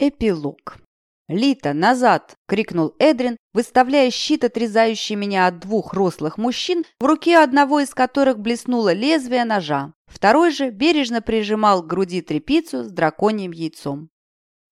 Эпилог. «Лита, назад!» – крикнул Эдрин, выставляя щит, отрезающий меня от двух рослых мужчин, в руке одного из которых блеснуло лезвие ножа. Второй же бережно прижимал к груди трепицу с драконьим яйцом.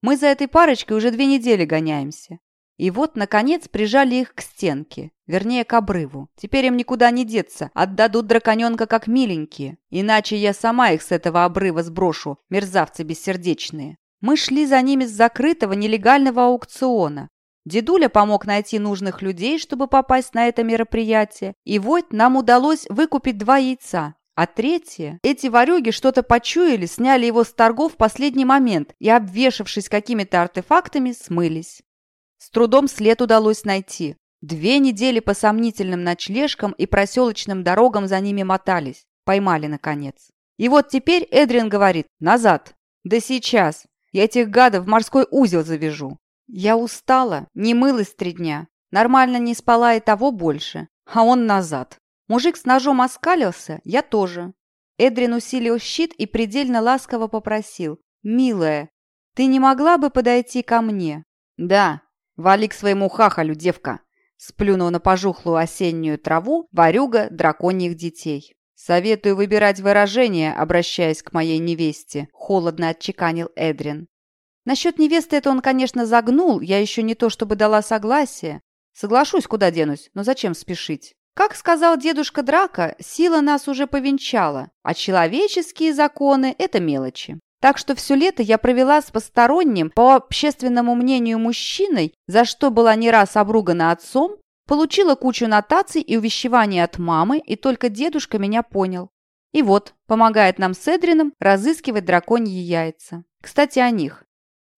Мы за этой парочкой уже две недели гоняемся. И вот, наконец, прижали их к стенке, вернее, к обрыву. Теперь им никуда не деться, отдадут драконенка как миленькие. Иначе я сама их с этого обрыва сброшу, мерзавцы бессердечные. Мы шли за ними с закрытого нелегального аукциона. Дедуля помог найти нужных людей, чтобы попасть на это мероприятие, и вот нам удалось выкупить два яйца. А третье, эти ворюги что-то почуяли, сняли его с торгов в последний момент и, обвешавшись какими-то артефактами, смылись. С трудом след удалось найти. Две недели по сомнительным ночлежкам и проселочным дорогам за ними мотались. Поймали, наконец. И вот теперь Эдрин говорит «назад». Да сейчас. Я этих гадов в морской узел завяжу. Я устала, не мылась три дня. Нормально не спала и того больше. А он назад. Мужик с ножом оскалился, я тоже. Эдрин усилил щит и предельно ласково попросил. «Милая, ты не могла бы подойти ко мне?» «Да, вали к своему хахалю, девка!» Сплюнул на пожухлую осеннюю траву ворюга драконьих детей. «Советую выбирать выражение, обращаясь к моей невесте», – холодно отчеканил Эдрин. Насчет невесты это он, конечно, загнул, я еще не то чтобы дала согласие. Соглашусь, куда денусь, но зачем спешить? Как сказал дедушка Драка, сила нас уже повенчала, а человеческие законы – это мелочи. Так что все лето я провела с посторонним, по общественному мнению мужчиной, за что была не раз обругана отцом, Получила кучу нотаций и увещеваний от мамы, и только дедушка меня понял. И вот, помогает нам с Эдрином разыскивать драконьи яйца. Кстати, о них.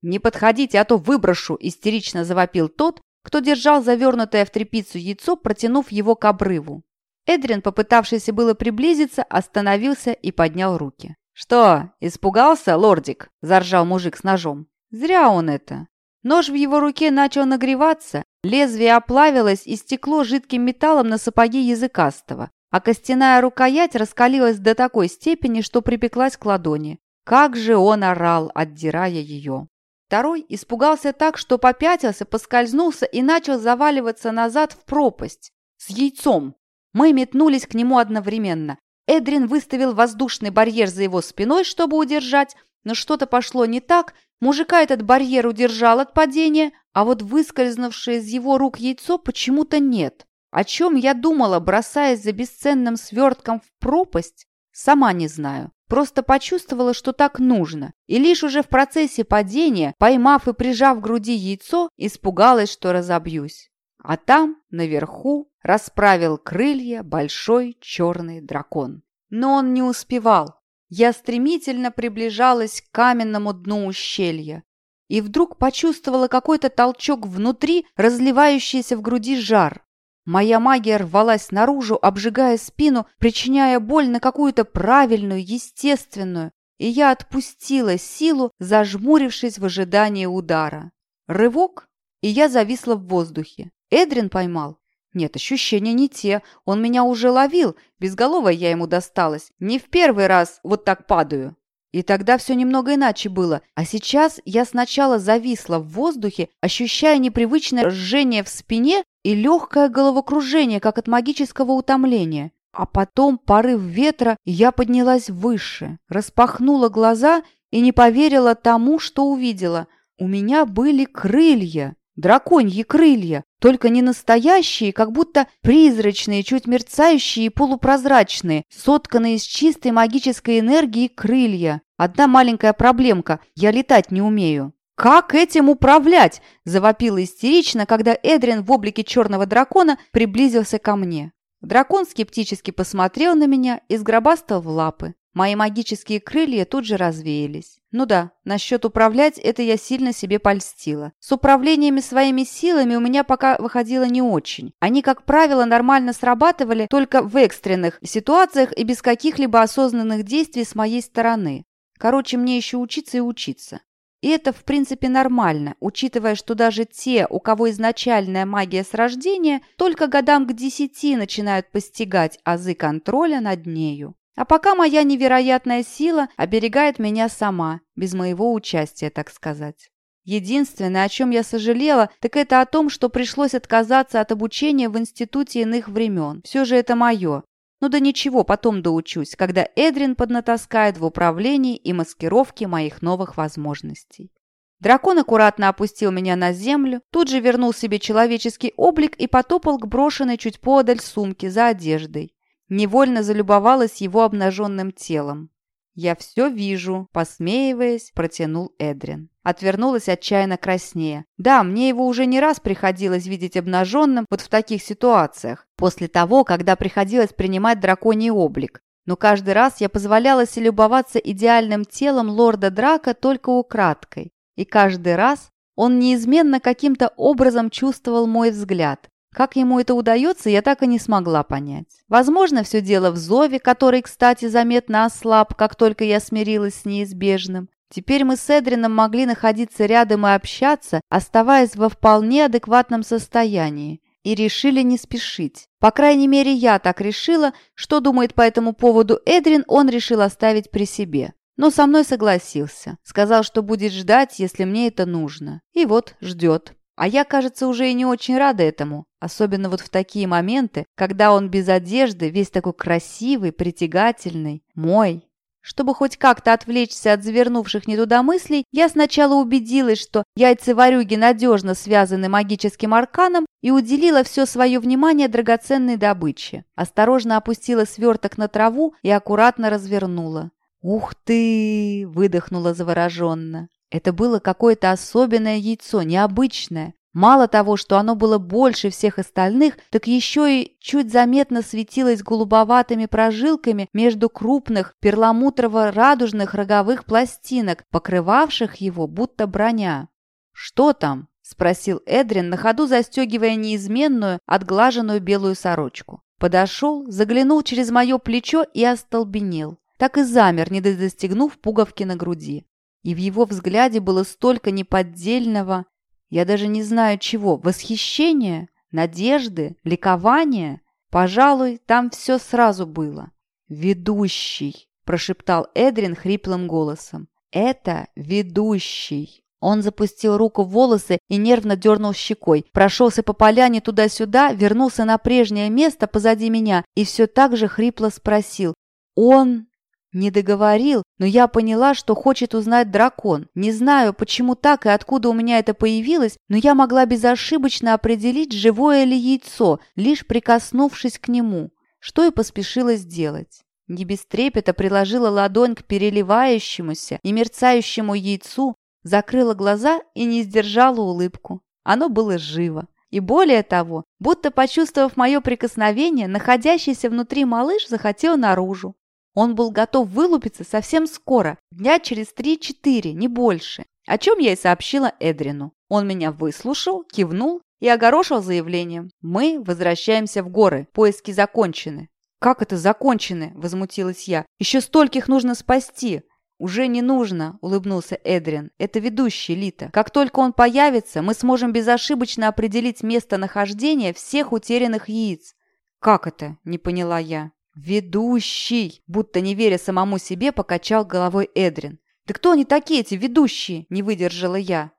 «Не подходите, а то выброшу!» – истерично завопил тот, кто держал завернутое в тряпицу яйцо, протянув его к обрыву. Эдрин, попытавшийся было приблизиться, остановился и поднял руки. «Что, испугался, лордик?» – заржал мужик с ножом. «Зря он это. Нож в его руке начал нагреваться, лезвие оплавилось и стекло жидким металлом на сапоги языкастого, а костяная рукоять раскалилась до такой степени, что припеклась к ладони. Как же он орал, отдирая ее. Второй испугался так, что попятился, поскользнулся и начал заваливаться назад в пропасть. С яйцом. Мы метнулись к нему одновременно. Эдрин выставил воздушный барьер за его спиной, чтобы удержать, но что-то пошло не так, мужика этот барьер удержал от падения, а вот выскользнувшее из его рук яйцо почему-то нет. О чем я думала, бросаясь за бесценным свертком в пропасть, сама не знаю. Просто почувствовала, что так нужно. И лишь уже в процессе падения, поймав и прижав к груди яйцо, испугалась, что разобьюсь. А там, наверху, расправил крылья большой черный дракон. Но он не успевал. Я стремительно приближалась к каменному дну ущелья и вдруг почувствовала какой-то толчок внутри, разливающийся в груди жар. Моя магия рвалась наружу, обжигая спину, причиняя боль на какую-то правильную, естественную, и я отпустила силу, зажмурившись в ожидании удара. Рывок, и я зависла в воздухе. Эдрин поймал. Нет, ощущения не те. Он меня уже ловил. Безголовая я ему досталась. Не в первый раз вот так падаю. И тогда все немного иначе было. А сейчас я сначала зависла в воздухе, ощущая непривычное жжение в спине и легкое головокружение, как от магического утомления. А потом порыв ветра, я поднялась выше, распахнула глаза и не поверила тому, что увидела. У меня были крылья. Драконьи крылья, только не настоящие, как будто призрачные, чуть мерцающие и полупрозрачные, сотканные из чистой магической энергии крылья. Одна маленькая проблемка – я летать не умею. «Как этим управлять?» – завопила истерично, когда Эдрин в облике черного дракона приблизился ко мне. Дракон скептически посмотрел на меня и сгробастал в лапы. Мои магические крылья тут же развеялись. Ну да, насчет управлять это я сильно себе польстила. С управлениями своими силами у меня пока выходило не очень. Они, как правило, нормально срабатывали только в экстренных ситуациях и без каких-либо осознанных действий с моей стороны. Короче, мне еще учиться и учиться. И это, в принципе, нормально, учитывая, что даже те, у кого изначальная магия с рождения, только годам к десяти начинают постигать азы контроля над нею. А пока моя невероятная сила оберегает меня сама, без моего участия, так сказать. Единственное, о чем я сожалела, так это о том, что пришлось отказаться от обучения в институте иных времен. Все же это мое. Ну да ничего, потом доучусь, когда Эдрин поднатаскает в управлении и маскировке моих новых возможностей. Дракон аккуратно опустил меня на землю, тут же вернул себе человеческий облик и потопал к брошенной чуть подаль сумке за одеждой. Невольно залюбовалась его обнаженным телом. «Я все вижу», – посмеиваясь, протянул Эдрин. Отвернулась отчаянно краснее. Да, мне его уже не раз приходилось видеть обнаженным вот в таких ситуациях, после того, когда приходилось принимать драконий облик. Но каждый раз я позволяла себе любоваться идеальным телом лорда Драка только украдкой. И каждый раз он неизменно каким-то образом чувствовал мой взгляд, как ему это удается, я так и не смогла понять. Возможно, все дело в зове, который, кстати, заметно ослаб, как только я смирилась с неизбежным. Теперь мы с Эдрином могли находиться рядом и общаться, оставаясь во вполне адекватном состоянии. И решили не спешить. По крайней мере, я так решила, что думает по этому поводу Эдрин, он решил оставить при себе. Но со мной согласился. Сказал, что будет ждать, если мне это нужно. И вот ждет. А я, кажется, уже и не очень рада этому, особенно вот в такие моменты, когда он без одежды, весь такой красивый, притягательный, мой. Чтобы хоть как-то отвлечься от завернувших не туда мыслей, я сначала убедилась, что яйца варюги надежно связаны магическим арканом и уделила все свое внимание драгоценной добыче. Осторожно опустила сверток на траву и аккуратно развернула. «Ух ты!» – выдохнула завороженно. Это было какое-то особенное яйцо, необычное. Мало того, что оно было больше всех остальных, так еще и чуть заметно светилось голубоватыми прожилками между крупных перламутрово-радужных роговых пластинок, покрывавших его будто броня. «Что там?» – спросил Эдрин, на ходу застегивая неизменную, отглаженную белую сорочку. Подошел, заглянул через мое плечо и остолбенел. Так и замер, не достигнув пуговки на груди. И в его взгляде было столько неподдельного, я даже не знаю чего, восхищения, надежды, ликования. Пожалуй, там все сразу было. «Ведущий», – прошептал Эдрин хриплым голосом. «Это ведущий». Он запустил руку в волосы и нервно дернул щекой, прошелся по поляне туда-сюда, вернулся на прежнее место позади меня и все так же хрипло спросил. «Он не договорил, но я поняла, что хочет узнать дракон. Не знаю, почему так и откуда у меня это появилось, но я могла безошибочно определить, живое ли яйцо, лишь прикоснувшись к нему, что и поспешила сделать. Не без трепета приложила ладонь к переливающемуся и мерцающему яйцу, закрыла глаза и не сдержала улыбку. Оно было живо. И более того, будто почувствовав мое прикосновение, находящийся внутри малыш захотел наружу. Он был готов вылупиться совсем скоро, дня через три-четыре, не больше, о чем я и сообщила Эдрину. Он меня выслушал, кивнул и огорошил заявлением. «Мы возвращаемся в горы, поиски закончены». «Как это закончены?» – возмутилась я. «Еще стольких нужно спасти». «Уже не нужно», – улыбнулся Эдрин. «Это ведущий Лита. Как только он появится, мы сможем безошибочно определить местонахождение всех утерянных яиц». «Как это?» – не поняла я. «Ведущий!» Будто не веря самому себе, покачал головой Эдрин. «Да кто они такие, эти ведущие?» Не выдержала я.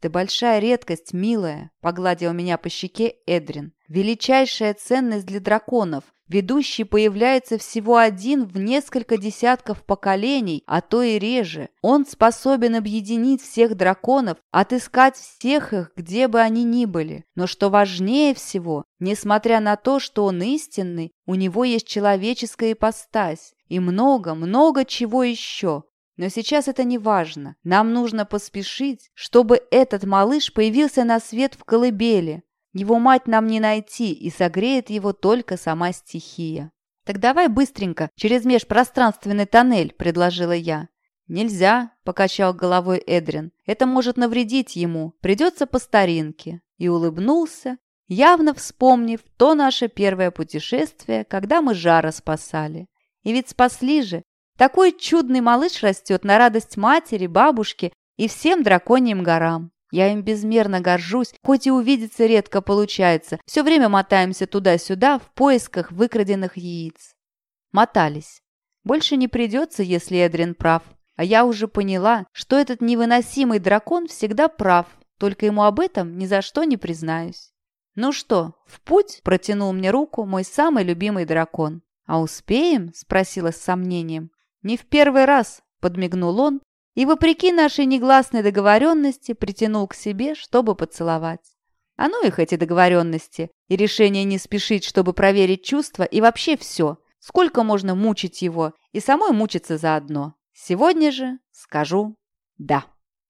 «Ты большая редкость, милая», — погладил меня по щеке Эдрин. «Величайшая ценность для драконов. Ведущий появляется всего один в несколько десятков поколений, а то и реже. Он способен объединить всех драконов, отыскать всех их, где бы они ни были. Но что важнее всего, несмотря на то, что он истинный, у него есть человеческая ипостась и много-много чего еще. Но сейчас это не важно. Нам нужно поспешить, чтобы этот малыш появился на свет в колыбели, его мать нам не найти, и согреет его только сама стихия. «Так давай быстренько, через межпространственный тоннель», – предложила я. «Нельзя», – покачал головой Эдрин. «Это может навредить ему. Придется по старинке». И улыбнулся, явно вспомнив то наше первое путешествие, когда мы жара спасали. И ведь спасли же. Такой чудный малыш растет на радость матери, бабушке и всем драконьим горам. Я им безмерно горжусь, хоть и увидеться редко получается. Все время мотаемся туда-сюда в поисках выкраденных яиц. Мотались. Больше не придется, если Эдрин прав. А я уже поняла, что этот невыносимый дракон всегда прав, только ему об этом ни за что не признаюсь. «Ну что, в путь?» – протянул мне руку мой самый любимый дракон. «А успеем?» – спросила с сомнением. «Не в первый раз», – подмигнул он, и, вопреки нашей негласной договоренности, притянул к себе, чтобы поцеловать. А ну их эти договоренности и решение не спешить, чтобы проверить чувства и вообще все. Сколько можно мучить его и самой мучиться заодно. Сегодня же скажу «да».